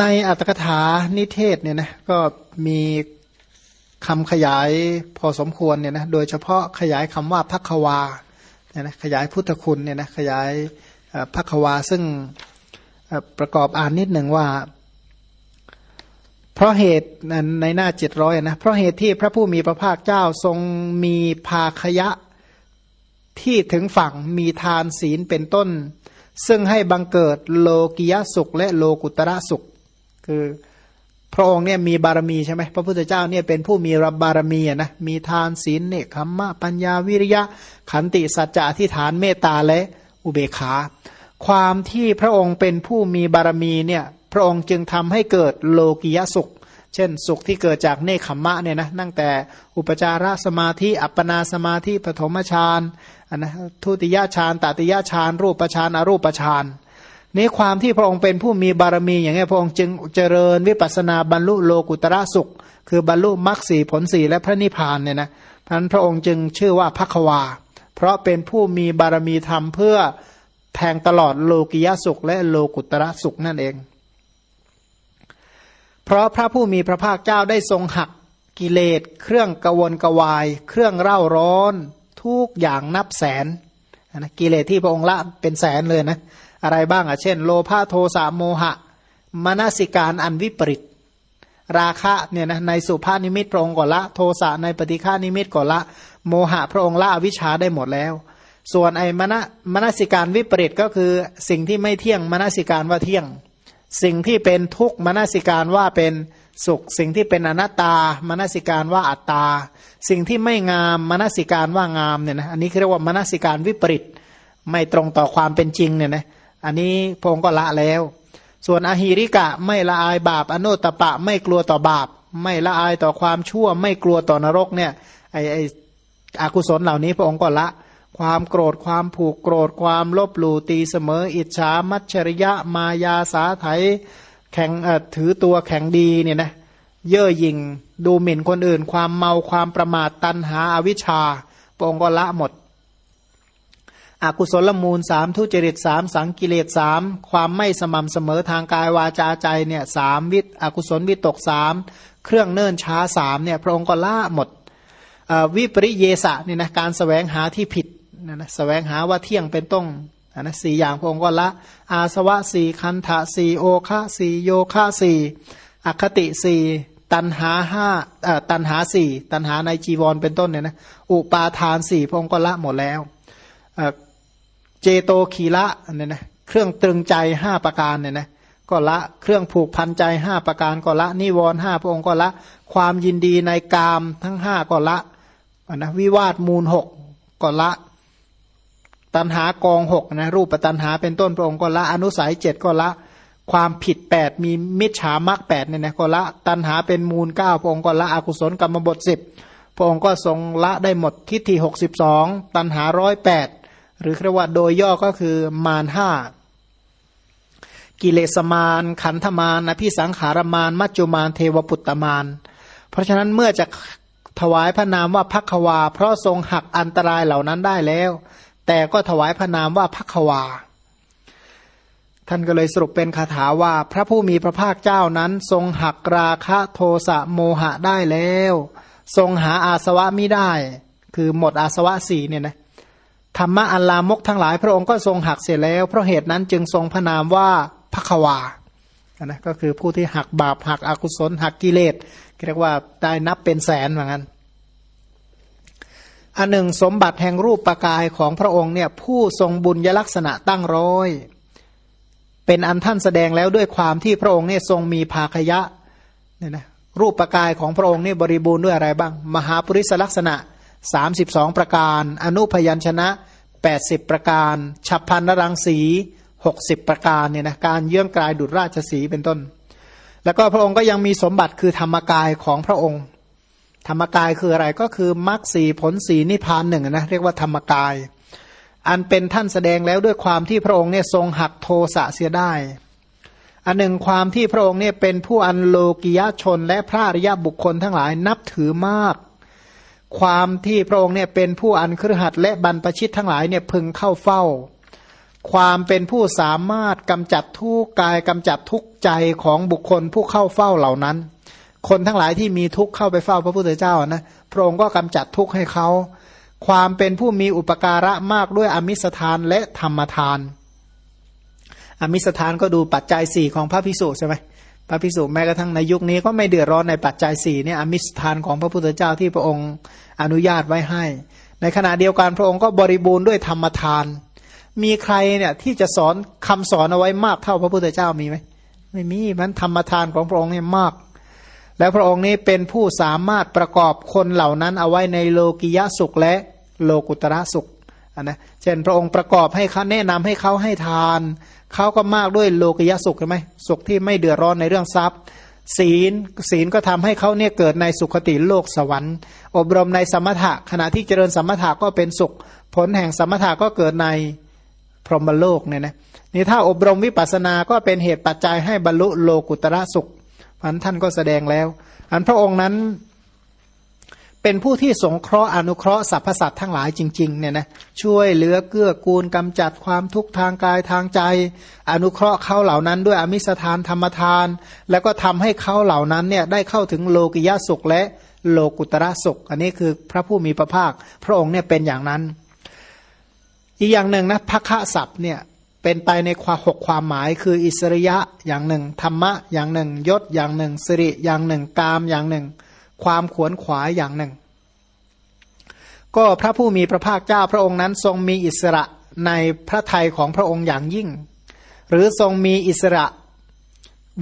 ในอัตถกถานิเทศเนี่ยนะก็มีคำขยายพอสมควรเนี่ยนะโดยเฉพาะขยายคำว่าพักวาเนี่ยนะขยายพุทธคุณเนี่ยนะขยายพักวาซึ่งประกอบอ่านนิดหนึ่งว่า เพราะเหตุในหน้าเจ็ดร้อยนะเพราะเหตุที่พระผู้มีพระภาคเจ้าทรงมีภาคยะที่ถึงฝั่งมีทานศีลเป็นต้น ซึ่งให้บังเกิดโลกิยสุขและโลกุตระสุข คือพระองค์เนี่ยมีบารมีใช่ไหมพระพุทธเจ้าเนี่ยเป็นผู้มีรับบารมีนะมีทานศีลเนคขมมะปัญญาวิริยะ ขันติสัจจะอธิฐานเมตตาและอุเบกขา ความที่พระองค์เป็นผู้มีบารมีเนี่ยพระองค์จึงทำให้เกิดโลกิยสุข เช่นสุขที่เกิดจากเนคขมมะเนี่ยนะตั้งแต่อุปจารสมาธิอัปปนาสมาธิปฐมฌานนนะทุติยฌานตติยฌานรูปฌานอรูปฌาน นี้ความที่พระองค์เป็นผู้มีบารมีอย่างนี้พระองค์จึงเจริญวิปัสนาบรรลุโลกุตระสุข คือบรรลุมรรคสีผลสีและพระนิพพานเนี่ยนะพันพระองค์จึงชื่อว่าพักวา เพราะเป็นผู้มีบารมีธรรมเพื่อแทงตลอดโลกิยสุข และโลกุตระสุขนั่นเอง เพราะพระผู้มีพระภาคเจ้าได้ทรงหักกิเลสเครื่องกวนกวาย เครื่องเร่าร้อน ทุกอย่างนับแสนนะกิเลสที่พระองค์ละเป็นแสนเลยนะ อะไรบ้างอะเช่น โลภะโทสะโมหะมนสิการอันวิปริต ราคะเนี่ยนะในสุภานิมิตพระองค์ก่อละ โทสะในปฏิฆานิมิตก่อละ โมหะพระองค์ละวิชาได้หมดแล้ว ส่วนไอ้มณมนสิการวิปริตก็คือสิ่งที่ไม่เที่ยงมนสิการว่าเที่ยง สิ่งที่เป็นทุกข์มนสิการว่าเป็นสุข สิ่งที่เป็นอนัตตามนสิการว่าอัตตา สิ่งที่ไม่งามมนสิการว่างามเนี่ยนะอันนี้เรียกว่ามนสิการวิปริตไม่ตรงต่อความเป็นจริงเนี่ยนะ อันนี้พงก็ละแล้ว ส่วนอหิริกะไม่ละอายบาปอนุตปะไม่กลัวต่อบาป ไม่ละอายต่อความชั่ว ไม่กลัวต่อนรกเนี่ยไอไออกุศลเหล่านี้พระองค์ก็ละ ความโกรธความผูกโกรธความลบหลู่ตีเสมอ อิจฉามัจฉริยะมายาสาไถแข่งถือตัวแข่งดีเนี่ยนะเย่อหยิ่งดูหมิ่นคนอื่น ความเมาความประมาทตัณหาอาวิชชาพระองค์ก็ละหมด อกุศลมูลสามทุจริตสามสังกิเลสสามความไม่สม่ำเสมอทางกายวาจาใจเนี่ยสามวิตอกุศลวิตกสามเครื่องเนิ่นช้าสามเนี่ยพระองค์ก็ละหมดวิปริเยสะเนี่ยนะการสแสวงหาที่ผิดนะนะสแสวงหาว่าเที่ยงเป็นต้งนะสี่อย่างพระองค์ก็ละ อาสวะสี่คันธะสี่โอคะสี่โยคะสี่อคติสี่ตันหาห้าตันหาสี่ตันหาในจีวรเป็นต้นเนี่ยนะอุปาทานสี่พระองค์ก็ละหมดแล้ว เจโตขีละเนี่ยนะเครื่องตรึงใจห้าประการเนี่ยนะก็ละเครื่องผูกพันใจห้าประการก็ละนิวรณ์ห้าพระองค์ก็ละ ความยินดีในกามทั้งห้าก็ละนะวิวาทมูลหกก็ละ ตันหากองหกนะรูปตันหาเป็นต้นพระองค์ก็ละอนุสัยเจ็ดก็ละ ความผิดแปดมีมิจฉามรรคแปดเนี่ยนะก็ละตันหาเป็นมูลเก้าพระองค์ก็ละอกุศลกรรมบทสิบพระองค์ก็ทรงละได้หมดทิฏฐิหกสิบสองตันหาร้อยแปด หรือเรียกว่าโดยย่อก็คือมารห้ากิเลสมารขันธมารอภิสังขารมารมัจจุมารเทวปุตตมารเพราะฉะนั้นเมื่อจะถวายพระนามว่าพักวา เพราะทรงหักอันตรายเหล่านั้นได้แล้ว แต่ก็ถวายพระนามว่าพักวา ท่านก็เลยสรุปเป็นคาถาว่า พระผู้มีพระภาคเจ้านั้น ทรงหักราคะโทสะโมหะได้แล้ว ทรงหาอาสวะไม่ได้ คือหมดอาสวะสี่เนี่ยนะ ธรรมะอัลลามกทั้งหลาย พระองค์ก็ทรงหักเสียแล้ว เพราะเหตุนั้นจึงทรงพระนามว่าพักวานะก็คือผู้ที่หักบาปหักอกุศล หักกิเลสเรียกว่าได้นับเป็นแสนเหมือนกันอันหนึ่งสมบัติแห่งรูปประกายของพระองค์เนี่ยผู้ทรงบุญยลักษณะตั้งร้อย เป็นอันท่านแสดงแล้วด้วยความที่พระองค์เนี่ยทรงมีภาคยะเนี่ยนะรูปประกายของพระองค์เนี่ยบริบูรณ์ด้วยอะไรบ้าง มหาปริศลักษณะสามสิบสองประการ อนุพยัญชนะ แปดสิบประการ ฉับพันรังสีหกสิบประการเนี่ยนะการเยื่องกลายดุจราชสีเป็นต้น แล้วก็พระองค์ก็ยังมีสมบัติคือธรรมกายของพระองค์ ธรรมกายคืออะไรก็คือมรรคสีผลสีนิพพานหนึ่งนะเรียกว่าธรรมกาย อันเป็นท่านแสดงแล้วด้วยความที่พระองค์เนี่ยทรงหักโทสะเสียได้ อันหนึ่งความที่พระองค์เนี่ยเป็นผู้อันโลกิยชนและพระอริยบุคคลทั้งหลายนับถือมาก ความที่พระองค์เนี่ยเป็นผู้อันครหัดและบรรพชิตทั้งหลายเนี่ยพึงเข้าเฝ้า ความเป็นผู้สามารถกำจัดทุกกายกำจัดทุกใจของบุคคลผู้เข้าเฝ้าเหล่านั้น คนทั้งหลายที่มีทุกข์เข้าไปเฝ้าพระพุทธเจ้านะพระองค์ก็กำจัดทุกข์ให้เขาความเป็นผู้มีอุปการะมากด้วยอมิสทานและธรรมทาน อมิสทานก็ดูปัจจัยสี่ของพระพิสุใช่ไหม พระพิสุแม้กระทั่งในยุคนี้ก็ไม่เดือดร้อนในปัจจัยสี่เนี่ยอมิสทานของพระพุทธเจ้าที่พระองค์อนุญาตไว้ให้ ในขณะเดียวกันพระองค์ก็บริบูรณ์ด้วยธรรมทาน มีใครเนี่ยที่จะสอนคำสอนเอาไว้มากเท่าพระพุทธเจ้ามีไหมไม่มีมันธรรมทานของพระองค์เนี่ยมาก แล้วพระองค์นี้เป็นผู้สามารถประกอบคนเหล่านั้นเอาไว้ในโลกิยะสุขและโลกุตระสุข นนะเช่นพระองค์ประกอบให้เขาแนะนำให้เขาให้ทาน เขาก็มากด้วยโลกยสุขใช่ไหมสุขที่ไม่เดือดร้อนในเรื่องทรัพย์ ศีลศีลก็ทำให้เขาเนี่ยเกิดในสุขติโลกสวรรค์ อบรมในสมถะขณะที่เจริญสมถะก็เป็นสุข ผลแห่งสมถะก็เกิดในพรหมโลกเนี่ยนะนี่ถ้าอบรมวิปัสสนาก็เป็นเหตุปัจจัยให้บรรลุโลกุตระสุขพันท่านก็แสดงแล้ว อันพระองค์นั้น เป็นผู้ที่สงเคราะห์อนุเคราะห์สรรพสัตว์ทั้งหลายจริงๆเนี่ยนะช่วยเหลือเกื้อกูลกำจัดความทุกข์ทางกายทางใจ อนุเคราะห์เขาเหล่านั้นด้วยอมิสทานธรรมทาน แล้วก็ทำให้เขาเหล่านั้นเนี่ยได้เข้าถึงโลกิยาสุขและโลกุตระสุข อันนี้คือพระผู้มีพระภาค พระองค์เนี่ยเป็นอย่างนั้น อีกอย่างหนึ่งนะพักะศัพท์เนี่ยเป็นไปในความหกความหมายคืออิสริยะอย่างหนึ่ง ธรรมะอย่างหนึ่ง ยศอย่างหนึ่งสิริอย่างหนึ่ง กามอย่างหนึ่ง ความขวนขวายอย่างหนึ่ง ก็พระผู้มีพระภาคเจ้าพระองค์นั้นทรงมีอิสระในพระทัยของพระองค์อย่างยิ่ง หรือทรงมีอิสระ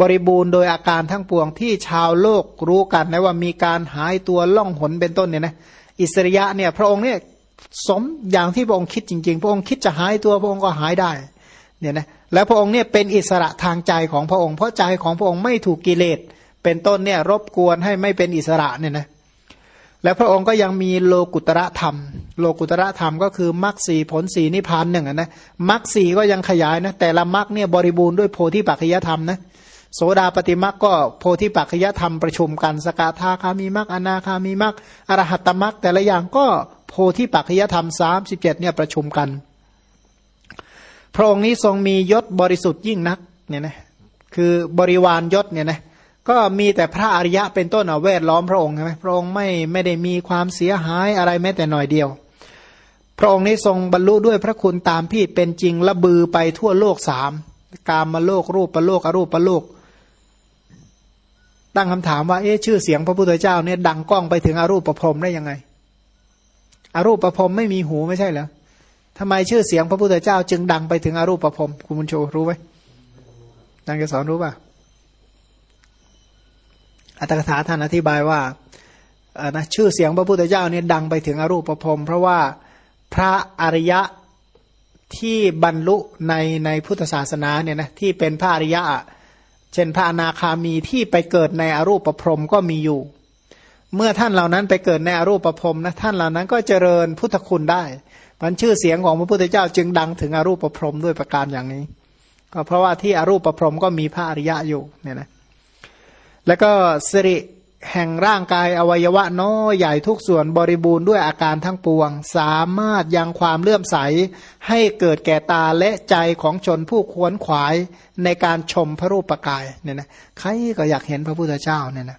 บริบูรณ์โดยอาการทั้งปวงที่ชาวโลกรู้กันนะว่ามีการหายตัวล่องหนเป็นต้นเนี่ยนะอิสริยะเนี่ยพระองค์เนี่ยสมอย่างที่พระองค์คิดจริง ๆ พระองค์คิดจะหายตัวพระองค์ก็หายได้เนี่ยนะแล้วพระองค์เนี่ยเป็นอิสระทางใจของพระองค์ เพราะใจของพระองค์ไม่ถูกกิเลส เป็นต้นเนี่ยรบกวนให้ไม่เป็นอิสระเนี่ยนะแล้วพระองค์ก็ยังมีโลกุตระธรรม โลกุตระธรรมก็คือมรรคสีผลสีนิพพานหนึ่งนะมรรคสีก็ยังขยายนะแต่ละมรรคเนี่ยบริบูรณ์ด้วยโพธิปัจจยธรรมนะโสดาปฏิมรรคก็โพธิปัจจยธรรมประชุมกันสกทาคามีมรรคอนาคามีมรรคอรหัตตมรรคแต่ละอย่างก็โพธิปัจจยธรรมสามสิบเจ็ดเนี่ยประชุมกัน พระองค์นี้ทรงมียศบริสุทธิ์ยิ่งนักเนี่ยนะคือบริวารยศเนี่ยนะ ก็มีแต่พระอริยะเป็นต้นเอาแวดล้อมพระองค์ใช่ไหมพระองค์ไม่ไม่ได้มีความเสียหายอะไรแม้แต่หน่อยเดียว พระองค์นี้ทรงบรรลุด้วยพระคุณตามที่เป็นจริงละบือไปทั่วโลกสามกามมาโลกรูปประโลกอรูปประโลก ตั้งคำถามว่าเอ๊ะชื่อเสียงพระพุทธเจ้าเนี่ยดังก้องไปถึงอรูปประพรมได้ยังไง อรูปประพรมไม่มีหูไม่ใช่เหรอทำไมชื่อเสียงพระพุทธเจ้า จึงดังไปถึงอรูปประพรมคุณบุญโชรู้ไหมนางจะสอนรู้ป่ะ อัตถกถาท่านอธิบายว่านะชื่อเสียงพระพุทธเจ้าเนี่ยดังไปถึงอรูปภพเพราะว่าพระอริยะที่บรรลุในในพุทธศาสนาเนี่ยนะที่เป็นพระอริยะ เช่นพระอนาคามีที่ไปเกิดในอรูปภพก็มีอยู่ เมื่อท่านเหล่านั้นไปเกิดในอรูปภพนะท่านเหล่านั้นก็เจริญพุทธคุณได้มันชื่อเสียงของพระพุทธเจ้าจึงดังถึงอรูปภพด้วยประการอย่างนี้ ก็เพราะว่าที่อรูปภพก็มีพระอริยะอยู่เนี่ยนะ แล้วก็สิริแห่งร่างกายอวัยวะน้อยใหญ่ทุกส่วนบริบูรณ์ด้วยอาการทั้งปวง สามารถยังความเลื่อมใส ให้เกิดแก่ตาและใจของชนผู้ควนขวายในการชมพระรูปกายเนี่ยนะใครก็อยากเห็นพระพุทธเจ้าเนี่ยนะ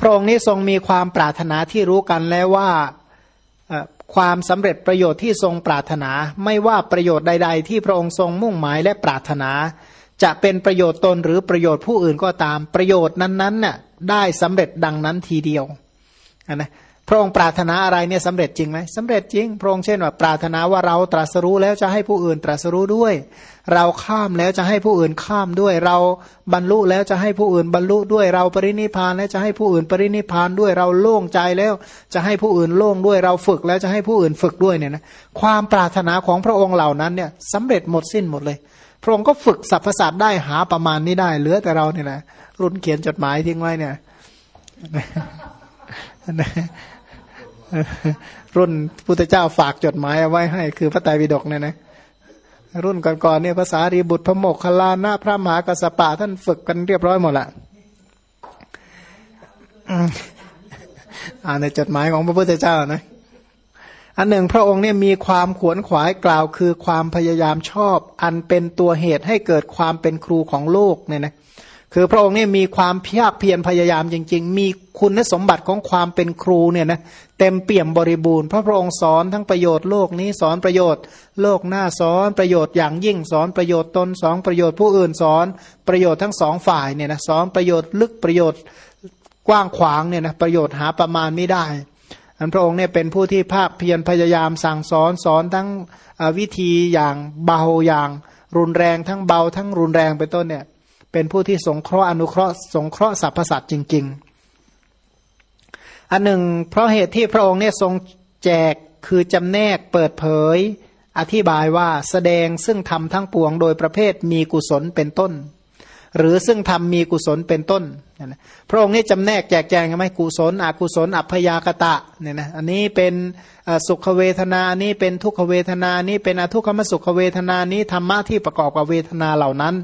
พระองค์นี้ทรงมีความปรารถนาที่รู้กันแล้วว่าความสำเร็จประโยชน์ที่ทรงปรารถนา ไม่ว่าประโยชน์ใด ๆ ที่พระองค์ทรงมุ่งหมายและปรารถนา จะเป็นประโยชน์ตนหรือประโยชน์ผู้อื่นก็ตามประโยชน์นั้นๆน่ะได้สำเร็จดังนั้นทีเดียวนะพระองค์ปรารถนาอะไรเนี่ยสำเร็จจริงไหมสำเร็จจริง พระองค์เช่นว่าปรารถนาว่าเราตรัสรู้แล้วจะให้ผู้อื่นตรัสรู้ด้วย เราข้ามแล้วจะให้ผู้อื่นข้ามด้วย เราบรรลุแล้วจะให้ผู้อื่นบรรลุด้วย เราปรินิพานแล้วจะให้ผู้อื่นปรินิพานด้วย เราโล่งใจแล้วจะให้ผู้อื่นโล่งด้วย เราฝึกแล้วจะให้ผู้อื่นฝึกด้วยเนี่ยนะความปรารถนาของพระองค์เหล่านั้นเนี่ยสำเร็จหมดสิ้นหมดเลย พระองค์ก็ฝึกสรรพสัตว์ได้หาประมาณนี้ได้เหลือแต่เราเนี่ยแหละรุ่นเขียนจดหมายทิ้งไว้เนี่ยรุ่นพุทธเจ้าฝากจดหมายเอาไว้ให้ คือพระไตรปิฎกเนี่ยนะรุ่นก่อนๆเนี่ยภาษารีบุตรพระโมกขลานะพระมหากสปะท่านฝึกกันเรียบร้อยหมดละอ่านในจดหมายของพระพุทธเจ้านะ อันหนึ่งพระองค์เนี่ยมีความขวนขวายกล่าวคือความพยายามชอบ อันเป็นตัวเหตุให้เกิดความเป็นครูของโลกเนี่ยนะคือพระองค์เนี่ยมีความเพียรเพียรพยายามจริง ๆ มีคุณสมบัติของความเป็นครูเนี่ยนะเต็มเปี่ยมบริบูรณ์เพราะพระองค์สอนทั้งประโยชน์โลกนี้สอนประโยชน์ โลกหน้าสอนประโยชน์อย่างยิ่งสอนประโยชน์ตนสอนประโยชน์ผู้อื่นสอนประโยชน์ทั้งสองฝ่ายเนี่ยนะสอนประโยชน์ลึกประโยชน์กว้างขวางเนี่ยนะประโยชน์หาประมาณไม่ได้ อันพระองค์เนี่ยเป็นผู้ที่ภาคเพียรพยายามสั่งสอนสอนทั้งวิธีอย่างเบาอย่าง รุนแรงทั้งเบาทั้งรุนแรงเป็นต้นเนี่ยเป็นผู้ที่สงเคราะห์อนุเคราะห์สงเคราะห์สรรพสัตว์จริง ๆ อันหนึ่ง เพราะเหตุที่พระองค์เนี่ยทรงแจกคือจำแนกเปิดเผย อธิบายว่าแสดงซึ่งทำทั้งปวงโดยประเภทมีกุศลเป็นต้น หรือซึ่งทำมีกุศลเป็นต้น พระองค์นี่จำแนกแจกแจงไหมกุศลอกุศลอัพยากตะเนี่ยนะอันนี้เป็นสุขเวทนานี้เป็นทุกขเวทนานี้เป็นอทุกขมสุขเวทนานี้ธรรมะที่ประกอบกับเวทนาเหล่านั้น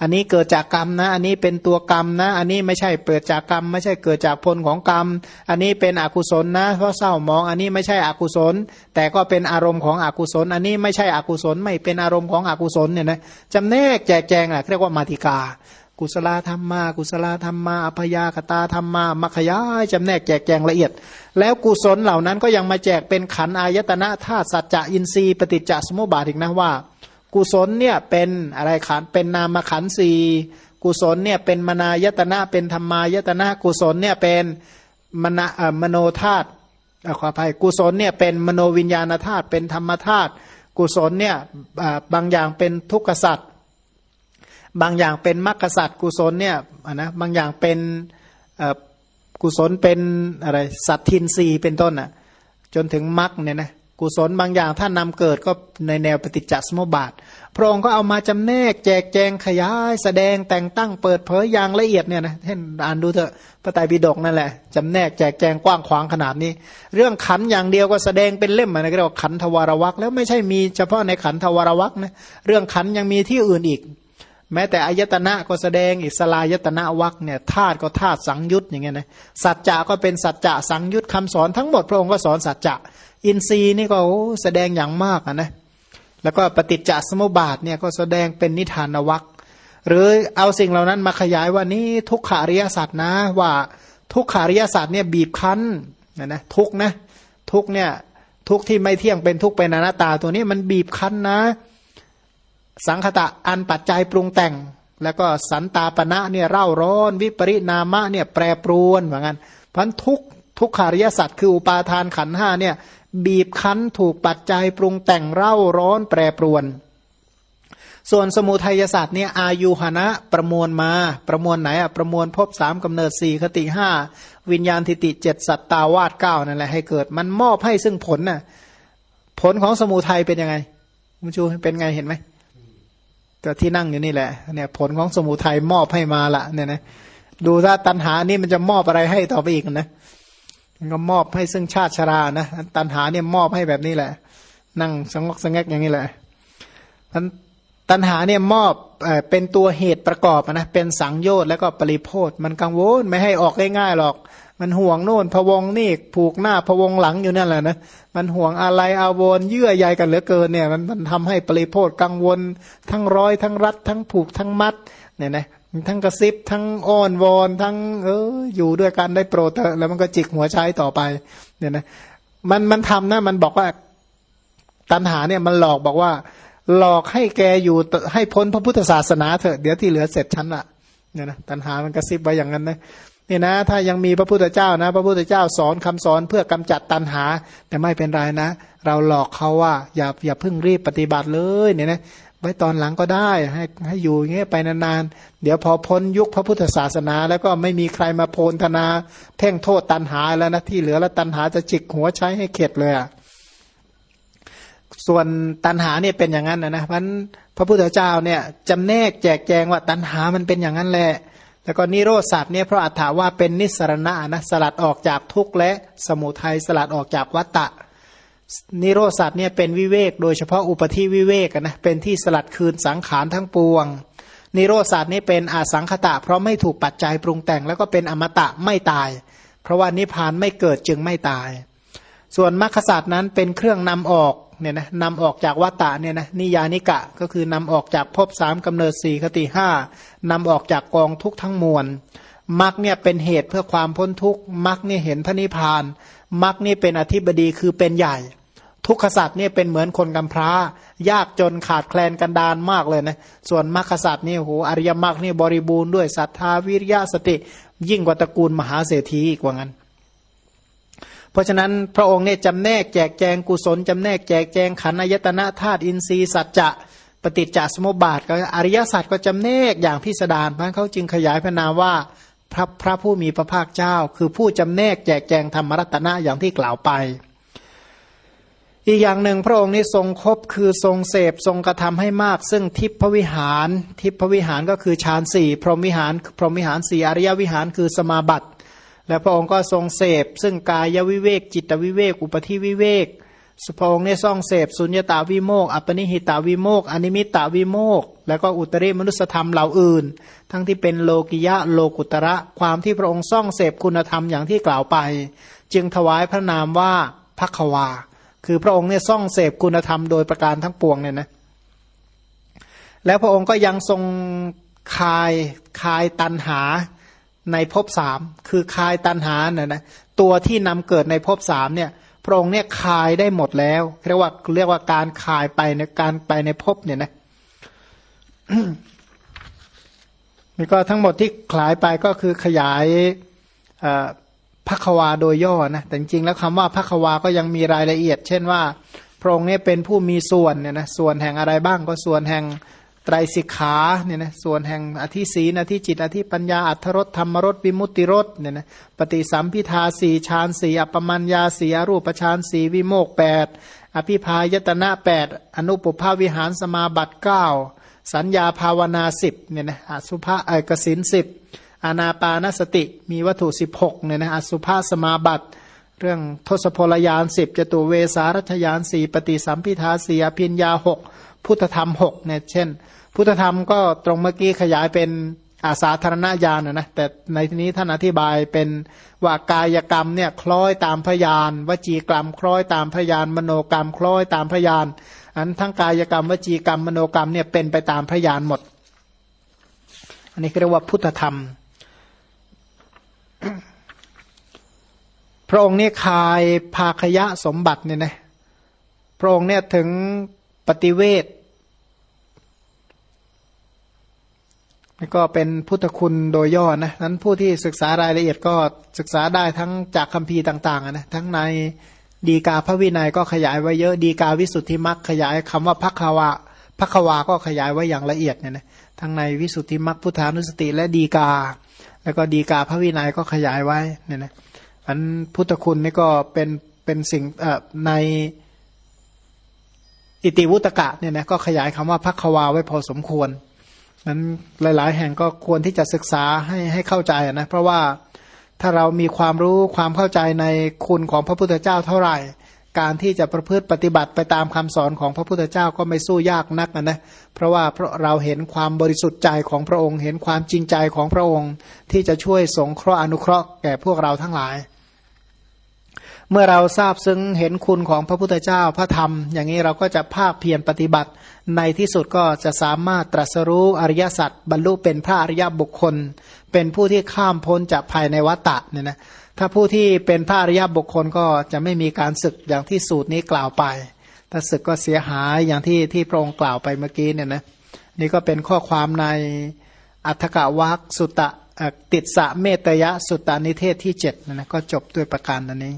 อันนี้เกิดจากกรรมนะ อันนี้เป็นตัวกรรมนะ อันนี้ไม่ใช่เปิดจากกรรม ไม่ใช่เกิดจากผลของกรรม อันนี้เป็นอกุศลนะเพราะเศร้ามอง อันนี้ไม่ใช่อกุศล แต่ก็เป็นอารมณ์ของอกุศล อันนี้ไม่ใช่อกุศลไม่เป็นอารมณ์ของอกุศลเนี่ยนะจำแนกแจกแจงอะเรียกว่ามาติกา กุศลธรรมมา กุศลธรรมมาอภยากตาธรรมมามัคยายจำแนกแจกแจงละเอียด แล้วกุศลเหล่านั้นก็ยังมาแจกเป็นขันอายตนะธาตุสัจจะอินทรีย์ปฏิจจสมุปบาทอีกนะว่า กุศลเนี่ยเป็นอะไรขันเป็นนามขันสีกุศลเนี่ยเป็นมนายตนะเป็นธรรมายตนะกุศลเนี่ยเป็นมนมโนธาตุขออภัยกุศลเนี่ยเป็นมโนวิญญาณธาตุเป็นธรรมธาตุกุศลเนี่ยบางอย่างเป็นทุกขสัตว์ บางอย่างเป็นมรรคสัตว์กุศลเนี่ยนะบางอย่างเป็นกุศลเป็นอะไรสัตทินรีเป็นต้นอะจนถึงมรรคเนี่ยนะกุศลบางอย่างถ้านำเกิดก็ในแนวปฏิจจสมุปบาท พระองค์ก็เอามาจำแนกแจกแจงขยาย แสดงแต่งตั้งเปิดเผยอย่างละเอียดเนี่ยนะท่านอ่านดูเถอะพระไตรปิฎกนั่นแหละจำแนกแจกแจงกว้างขวางขนาดนี้ เรื่องขันอย่างเดียวก็แสดงเป็นเล่มนะก็เรียกว่าขันทวารวักแล้วไม่ใช่มีเฉพาะในขันทวารวักนะเรื่องขันยังมีที่อื่นอีก แม้แต่อายตนะก็แสดงอิสลายตนะวักเนี่ยธาตุก็ธาตุสังยุตอย่างเงี้ยนะสัจจะก็เป็นสัจจะสังยุตคำสอนทั้งหมดพระองค์ก็สอนสัจจะ อินทรีย์นี่ก็แสดงอย่างมากนะแล้วก็ปฏิจจสมุปบาทเนี่ยก็แสดงเป็นนิทานวักหรือเอาสิ่งเหล่านั้นมาขยายว่านี่ทุกขาริยสัตว์นะว่าทุกขาริยสัตว์เนี่ยบีบคั้นนะนะทุกนะทุกเนี่ยทุกที่ไม่เที่ยงเป็นทุกเป็นอนัตตาตัวนี้มันบีบคั้นนะ สังคตะอันปัจจัยปรุงแต่ง แล้วก็สันตาปณะเนี่ยเร่าร้อน วิปริณามะเนี่ยแปรปรวนเหมือนกันพันทุกทุกขาริยสัตว์คืออุปาทานขันห้าเนี่ยบีบคั้นถูกปัจจัยปรุงแต่งเร่าร้อนแปรปรวน ส่วนสมุทัยศาสตร์เนี่ยอายุหนะประมวลมา ประมวลไหนอะประมวลพบสามกำเนิดสี่คติห้าวิญญาณทิติเจ็ดสัตตาวาสเก้านั่นแหละให้เกิด มันมอบให้ซึ่งผลน่ะผลของสมุทัยเป็นยังไงมุชูเป็นไงเห็นไหม ก็ที่นั่งอยู่นี่แหละเนี่ยผลของสมุทัยมอบให้มาละเนี่ยนะดูถ้าตันหานี่มันจะมอบอะไรให้ต่อไปอีกนะมันก็มอบให้ซึ่งชาติชรานะตันหาเนี่ยมอบให้แบบนี้แหละ นั่งสงบสงกอย่างนี้แหละตันหาเนี่ยมอบเป็นตัวเหตุประกอบนะเป็นสังโยชน์แล้วก็ปริโพธมันกังวลไม่ให้ออกง่ายๆหรอก มันห่วงโน่นพวงนี่ผูกหน้าพวงหลังอยู่นั่นแหละนะมันห่วงอะไรอาวรเยื่อใยกันเหลือเกินเนี่ย มันมันทำให้ปริโพธกังวล ทั้งร้อยทั้งรัด ทั้งผูกทั้งมัดเนี่ยนะทั้งกระซิบทั้งอ้อนวอนทั้งเอออยู่ด้วยกันได้โปรเถอะแล้วมันก็จิกหัวใช้ต่อไปเนี่ยนะมันมันทำนะมันบอกว่าตัณหาเนี่ยมันหลอกบอกว่า หลอกให้แกอยู่ให้พ้นพระพุทธศาสนาเถอะเดี๋ยวที่เหลือเสร็จชั้นละเนี่ยนะตัณหามันกระซิบไว้อย่างนั้นนะ นี่นะ ถ้ายังมีพระพุทธเจ้านะ พระพุทธเจ้าสอนคำสอนเพื่อกำจัดตัณหา แต่ไม่เป็นไรนะ เราหลอกเขาว่า อย่าอย่าเพิ่งรีบปฏิบัติเลยเนี่ยนะไว้ตอนหลังก็ได้ให้ให้อยู่อย่างเงี้ยไปนานๆ เดี๋ยวพอพ้นยุคพระพุทธศาสนา แล้วก็ไม่มีใครมาโพนธนา เพ่งโทษตัณหาแล้วนะที่เหลือแล้วตัณหาจะจิกหัวใช้ให้เข็ดเลยอะส่วนตัณหาเนี่ยเป็นอย่างนั้นนะนะเพราะพระพุทธเจ้าเนี่ยจำแนกแจกแจงว่าตัณหามันเป็นอย่างนั้นแหละ แล้วก็นิโรธสัตว์เนี่ยเพราะอัฏฐาว่าเป็นนิสรณะนะสลัดออกจากทุกข์และสมุทัยสลัดออกจากวัตตะ นิโรธสัตว์เนี่ยเป็นวิเวก โดยเฉพาะอุปธิวิเวกนะเป็นที่สลัดคืนสังขารทั้งปวง นิโรธสัตว์นี่เป็นอาสังขตะ เพราะไม่ถูกปัจจัยปรุงแต่งแล้วก็เป็นอมตะไม่ตาย เพราะว่านิพพานไม่เกิดจึงไม่ตาย ส่วนมรรคสัตว์นั้นเป็นเครื่องนำออก เนี่ยนะนำออกจากวัตตะเนี่ยนะนิยานิกะก็คือนำออกจากภพสามกำเนิดสี่คติห้านำออกจากกองทุกทั้งมวลมรรคเนี่ยเป็นเหตุเพื่อความพ้นทุกข์มรรคเนี่ยเห็นพระนิพพานมรรคนี่เป็นอธิบดีคือเป็นใหญ่ ทุกขสัตว์เนี่ยเป็นเหมือนคนกำพร้า ยากจนขาดแคลนกันดานมากเลยนะส่วนมรรคสัตว์นี่โหอริยมรรคนี่บริบูรณ์ด้วยศรัทธาวิริยะสติ ยิ่งกว่าตระกูลมหาเศรษฐีอีกว่างั้น เพราะฉะนั้นพระองค์เนี่ยจำแนกแจกแจงกุศลจำแนกแจกแจงขันอายตนะธาตุอินทรีย์สัจจะปฏิจจสมุปบาทก็อริยสัจก็จำแนกอย่างพิสดารเพราะเขาจึงขยายพระนามว่าพระพระผู้มีพระภาคเจ้า คือผู้จำแนกแจกแจงธรรมรัตนะอย่างที่กล่าวไป อีกอย่างหนึ่งพระองค์นี้ทรงครบคือทรงเสพทรงกระทำให้มาก ซึ่งทิพวิหาร ทิพวิหารก็คือฌานสี่พรหมวิหารพรหมวิหารสี่อริยวิหารคือสมาบัติ และพระองค์ก็ทรงเสพ ซึ่งกายวิเวกจิตวิเวกอุปธิวิเวกสุพองเนี่ยทรงเสพสุญญตาวิโมกอัปนิหิตาวิโมกอนิมิตาวิโมกแล้วก็อุตริมนุสธรรมเหล่าอื่น ทั้งที่เป็นโลกิยะโลกุตระความที่พระองค์ทรงเสพคุณธรรมอย่างที่กล่าวไป จึงถวายพระนามว่าพักวา คือพระองค์เนี่ยทรงเสพคุณธรรมโดยประการทั้งปวงเนี่ยนะแล้วพระองค์ก็ยังทรงคายคายตันหา ในภพสามคือคายตันหาเนี่ยนะตัวที่นำเกิดในภพสามเนี่ยพระองค์เนี่ยคายได้หมดแล้วเรียกว่าเรียกว่าการคายไปในการไปในภพเนี่ยนะนี่ก็ทั้งหมดที่คลายไปก็คือขยายพักวาโดยย่อนะแต่จริงแล้วคำว่าพักวาก็ยังมีรายละเอียด เช่นว่า พระองค์เนี่ยเป็นผู้มีส่วนเนี่ยนะส่วนแห่งอะไรบ้างก็ส่วนแห่ง ไตรสิกขาเนี่ยนะส่วนแห่งอธิศีนอธิจิตอธิปัญญาอัทรสธรรมรสวิมุตติรสเนี่ยนะปฏิสัมพิทาสี่ฌานสี่อปมัญญาสี่อรูปฌานสี่วิโมกแปดอภิพายตนะแปดอนุปภาวิหารสมาบัติเก้าสัญญาภาวนาสิบเนี่ยนะอสุภะเอกสินสิบอานาปานสติมีวัตถุสิบหกเนี่ยนะอสุภาสมาบัติเรื่องทศพลยานสิบจตุเวสารัชยานสี่ปฏิสัมพิทาสี่อภิญญาหกพุทธธรรมหกเนี่ยเช่น พุทธธรรมก็ตรงเมื่อกี้ขยายเป็นอาสาธารณญาณนะแต่ในที่นี้ท่านอธิบายเป็นว่ากายกรรมเนี่ยคล้อยตามพยานวจีกรรม คล้อยตามพยานมโนกรรม คล้อยตามพยานอันทั้งกายกรรมวจีกรรมมโนกรรมเนี่ยเป็นไปตามพยานหมด อันนี้เรียกว่าพุทธธรรม พระองค์นี่คายภาคยะสมบัติเนี่ยนะพระองค์เนี่ยถึงปฏิเวท ก็เป็นพุทธคุณโดยย่อนะนั้นผู้ที่ศึกษารายละเอียดก็ศึกษาได้ทั้งจากคัมภีร์ต่างๆนะทั้งในดีกาพระวินัยก็ขยายไว้เยอะดีกาวิสุทธิมรรคขยายคำว่าพักขวาพักวาก็ขยายไว้อย่างละเอียดเนี่ยนะทั้งในวิสุทธิมรรคพุทธานุสติ และดีกา แล้วก็ดีกาพระวินัยก็ขยายไว้เนี่ยนะอันพุทธคุณนี่ก็เป็นเป็นสิ่งในอิติวุตกะเนี่ยนะก็ขยายคำว่าพักวาไว้พอสมควร นั้นหลาย ๆ แห่งก็ควรที่จะศึกษาให้ให้เข้าใจนะเพราะว่าถ้าเรามีความรู้ความเข้าใจในคุณของพระพุทธเจ้าเท่าไหร่ การที่จะประพฤติปฏิบัติไปตามคำสอนของพระพุทธเจ้าก็ไม่สู้ยากนักนะเพราะว่าเพราะเราเห็นความบริสุทธิ์ใจของพระองค์ เห็นความจริงใจของพระองค์ ที่จะช่วยสงเคราะห์อนุเคราะห์แก่พวกเราทั้งหลาย เมื่อเราทราบซึ้งเห็นคุณของพระพุทธเจ้าพระธรรม อย่างนี้เราก็จะภาคเพียรปฏิบัติ ในที่สุดก็จะสามารถตรัสรู้อริยสัจบรรลุเป็นพระอริยบุคคล เป็นผู้ที่ข้ามพ้นจากภายในวัฏฏะเนี่ยนะถ้าผู้ที่เป็นพระอริยบุคคลก็จะไม่มีการศึกอย่างที่สูตรนี้กล่าวไป ถ้าศึกก็เสียหายอย่างที่ที่พระองค์กล่าวไปเมื่อกี้เนี่ยนะนี่ก็เป็นข้อความในอัฏฐกวักสุตตะติดสะเมตยะสุตตานิเทศที่เจ็ดนะนะก็จบด้วยประการนี้